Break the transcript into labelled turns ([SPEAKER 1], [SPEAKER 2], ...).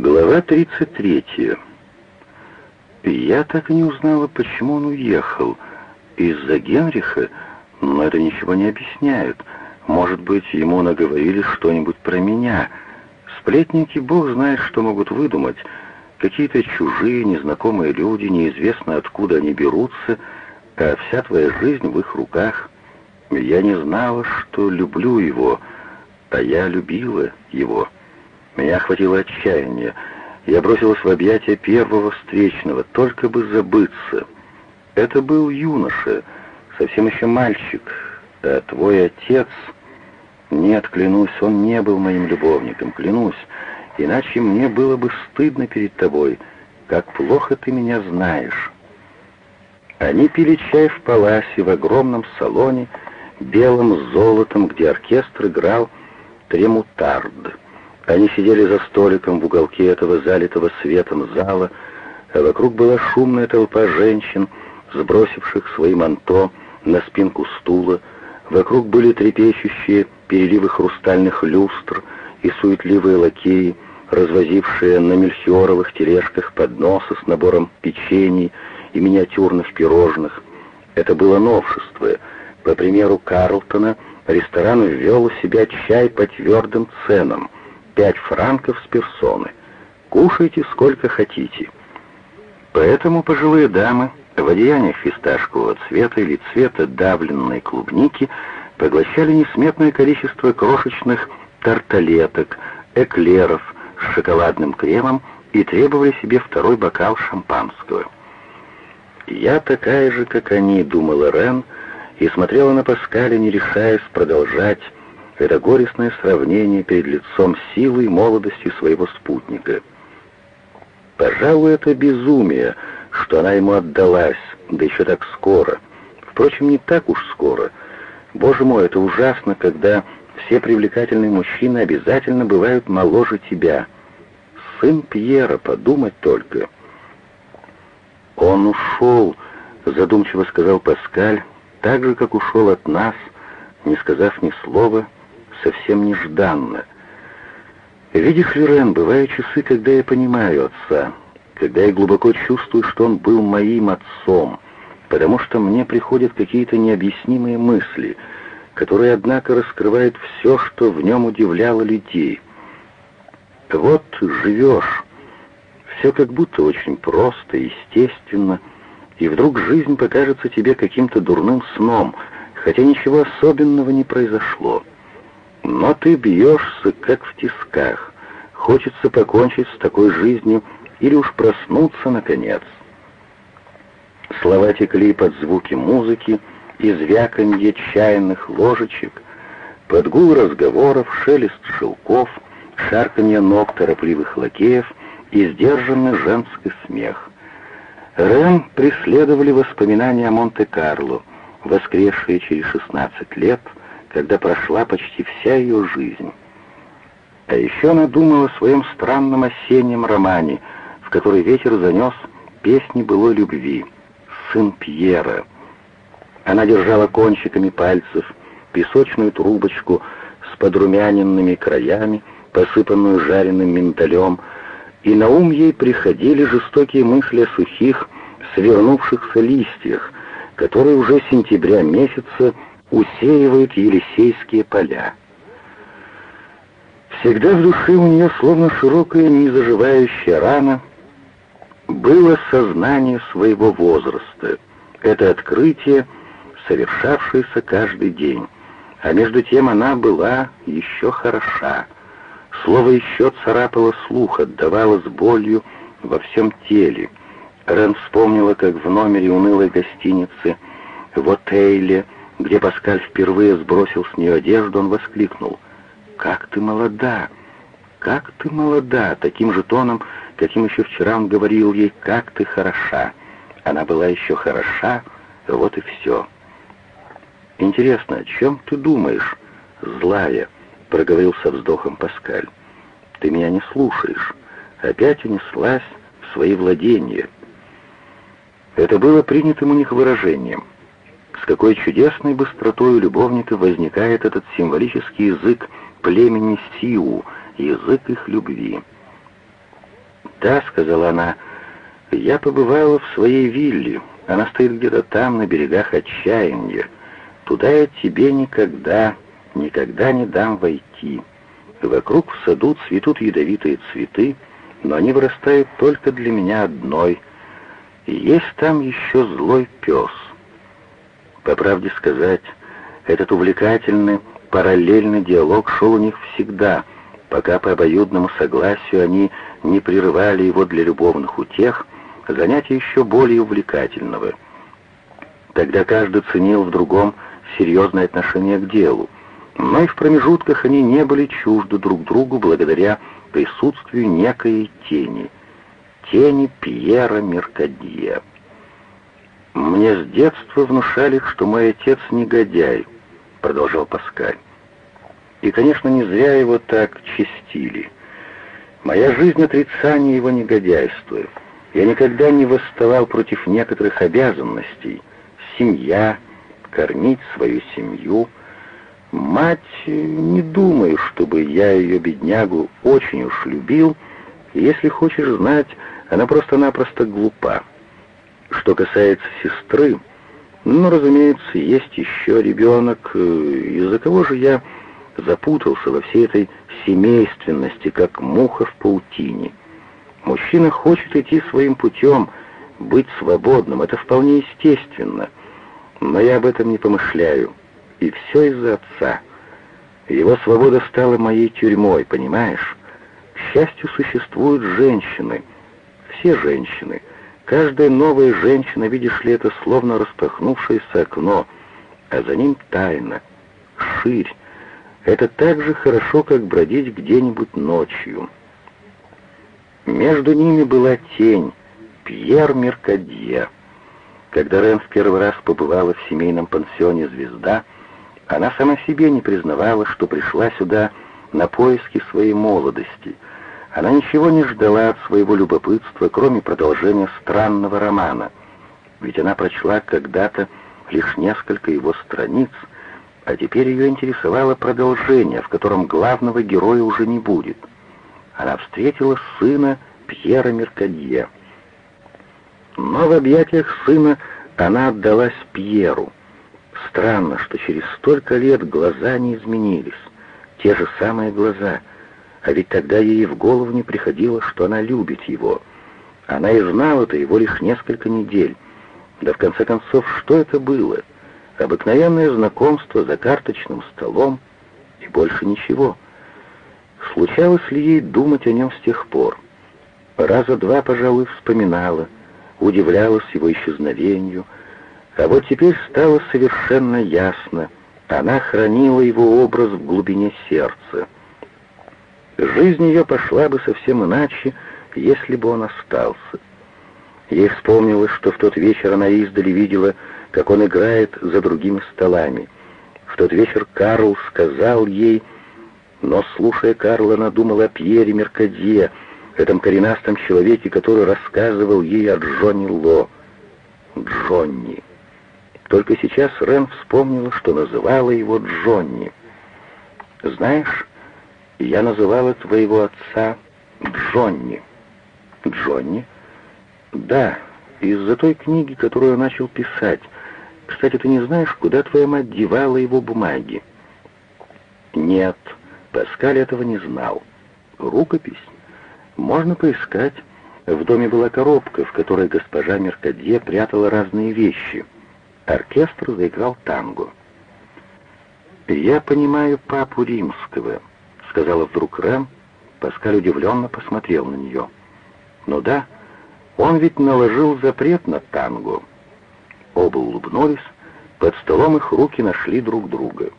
[SPEAKER 1] Глава 33. Я так и не узнала, почему он уехал. Из-за Генриха? Но это ничего не объясняет. Может быть, ему наговорили что-нибудь про меня. Сплетники, бог знает, что могут выдумать. Какие-то чужие, незнакомые люди, неизвестно откуда они берутся, а вся твоя жизнь в их руках. Я не знала, что люблю его, а я любила его. Меня охватило отчаяние. Я бросилась в объятия первого встречного, только бы забыться. Это был юноша, совсем еще мальчик, а твой отец... Нет, клянусь, он не был моим любовником, клянусь, иначе мне было бы стыдно перед тобой, как плохо ты меня знаешь. Они пили чай в паласе в огромном салоне, белым с золотом, где оркестр играл тремутард. Они сидели за столиком в уголке этого залитого светом зала, а вокруг была шумная толпа женщин, сбросивших свои манто на спинку стула. Вокруг были трепещущие переливы хрустальных люстр и суетливые лакеи, развозившие на мельхиоровых тележках подносы с набором печений и миниатюрных пирожных. Это было новшество. По примеру Карлтона, ресторан ввел у себя чай по твердым ценам — пять франков с персоны. Кушайте сколько хотите. Поэтому пожилые дамы в одеяниях фисташкового цвета или цвета давленной клубники поглощали несметное количество крошечных тарталеток, эклеров с шоколадным кремом и требовали себе второй бокал шампанского. «Я такая же, как они», — думала Рен, и смотрела на Паскаля, не решаясь продолжать это горестное сравнение перед лицом силы и молодости своего спутника. Пожалуй, это безумие, что она ему отдалась, да еще так скоро. Впрочем, не так уж скоро. Боже мой, это ужасно, когда все привлекательные мужчины обязательно бывают моложе тебя. Сын Пьера, подумать только. Он ушел, задумчиво сказал Паскаль, так же, как ушел от нас, не сказав ни слова, совсем нежданно. Видишь ли, Рен, бывают часы, когда я понимаю отца, когда я глубоко чувствую, что он был моим отцом, потому что мне приходят какие-то необъяснимые мысли, которые, однако, раскрывают все, что в нем удивляло людей. Вот живешь, все как будто очень просто, естественно, и вдруг жизнь покажется тебе каким-то дурным сном, хотя ничего особенного не произошло. Но ты бьешься, как в тисках. Хочется покончить с такой жизнью или уж проснуться, наконец. Слова текли под звуки музыки и звяканье чайных ложечек, под гул разговоров, шелест шелков, шарканье ног торопливых лакеев и сдержанный женский смех. Рен преследовали воспоминания о Монте-Карло, воскресшие через 16 лет — когда прошла почти вся ее жизнь. А еще она думала о своем странном осеннем романе, в который ветер занес песни былой любви, «Сын Пьера». Она держала кончиками пальцев песочную трубочку с подрумяненными краями, посыпанную жареным миндалем, и на ум ей приходили жестокие мысли о сухих, свернувшихся листьях, которые уже сентября месяца усеивают Елисейские поля. Всегда в душе у нее, словно широкая незаживающая рана, было сознание своего возраста. Это открытие, совершавшееся каждый день. А между тем она была еще хороша. Слово еще царапало слух, отдавалось болью во всем теле. Рен вспомнила, как в номере унылой гостиницы в отеле где Паскаль впервые сбросил с нее одежду, он воскликнул. «Как ты молода! Как ты молода!» Таким же тоном, каким еще вчера он говорил ей «Как ты хороша!» Она была еще хороша, вот и все. «Интересно, о чем ты думаешь, злая?» — проговорил со вздохом Паскаль. «Ты меня не слушаешь. Опять унеслась в свои владения». Это было принятым у них выражением — какой чудесной быстротой у любовника возникает этот символический язык племени Сиу, язык их любви. «Да», — сказала она, — «я побывала в своей вилле. Она стоит где-то там, на берегах отчаяния. Туда я тебе никогда, никогда не дам войти. Вокруг в саду цветут ядовитые цветы, но они вырастают только для меня одной. И есть там еще злой пес. По правде сказать, этот увлекательный параллельный диалог шел у них всегда, пока по обоюдному согласию они не прерывали его для любовных утех, занятия еще более увлекательного. Тогда каждый ценил в другом серьезное отношение к делу, но и в промежутках они не были чужды друг другу благодаря присутствию некой тени, тени Пьера Меркадье. «Мне с детства внушали, что мой отец негодяй», — продолжал Паскаль. «И, конечно, не зря его так чистили. Моя жизнь — отрицание его негодяйства. Я никогда не восставал против некоторых обязанностей. Семья, кормить свою семью. Мать, не думаю, чтобы я ее, беднягу, очень уж любил. Если хочешь знать, она просто-напросто глупа. Что касается сестры, ну, разумеется, есть еще ребенок, э, из-за кого же я запутался во всей этой семейственности, как муха в паутине. Мужчина хочет идти своим путем, быть свободным, это вполне естественно. Но я об этом не помышляю. И все из-за отца. Его свобода стала моей тюрьмой, понимаешь? К счастью, существуют женщины. Все женщины. Каждая новая женщина, видишь ли, это словно распахнувшееся окно, а за ним тайна, ширь. Это так же хорошо, как бродить где-нибудь ночью. Между ними была тень, Пьер Меркадье. Когда Рен в первый раз побывала в семейном пансионе «Звезда», она сама себе не признавала, что пришла сюда на поиски своей молодости. Она ничего не ждала от своего любопытства, кроме продолжения странного романа. Ведь она прочла когда-то лишь несколько его страниц, а теперь ее интересовало продолжение, в котором главного героя уже не будет. Она встретила сына Пьера Меркадье. Но в объятиях сына она отдалась Пьеру. Странно, что через столько лет глаза не изменились. Те же самые глаза. А ведь тогда ей в голову не приходило, что она любит его. Она и знала-то его лишь несколько недель. Да в конце концов, что это было? Обыкновенное знакомство за карточным столом и больше ничего. Случалось ли ей думать о нем с тех пор? Раза два, пожалуй, вспоминала — удивлялась его исчезновению, а вот теперь стало совершенно ясно, она хранила его образ в глубине сердца. Жизнь ее пошла бы совсем иначе, если бы он остался. Ей вспомнилось, что в тот вечер она издали видела, как он играет за другими столами. В тот вечер Карл сказал ей, но, слушая Карла, она думала о Пьере Меркадье, этом коренастом человеке, который рассказывал ей о Джонни Ло. Джонни. Только сейчас Рен вспомнила, что называла его Джонни. «Знаешь, я называла твоего отца Джонни». «Джонни?» «Да, из-за той книги, которую я начал писать. Кстати, ты не знаешь, куда твоя мать девала его бумаги?» «Нет, Паскаль этого не знал. Рукопись?» Можно поискать. В доме была коробка, в которой госпожа Меркадье прятала разные вещи. Оркестр заиграл танго. «Я понимаю папу римского», — сказала вдруг Рэм. Паскаль удивленно посмотрел на нее. «Ну да, он ведь наложил запрет на танго». Оба улыбнулись, под столом их руки нашли друг друга.